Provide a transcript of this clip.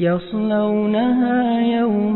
يصلونها يوم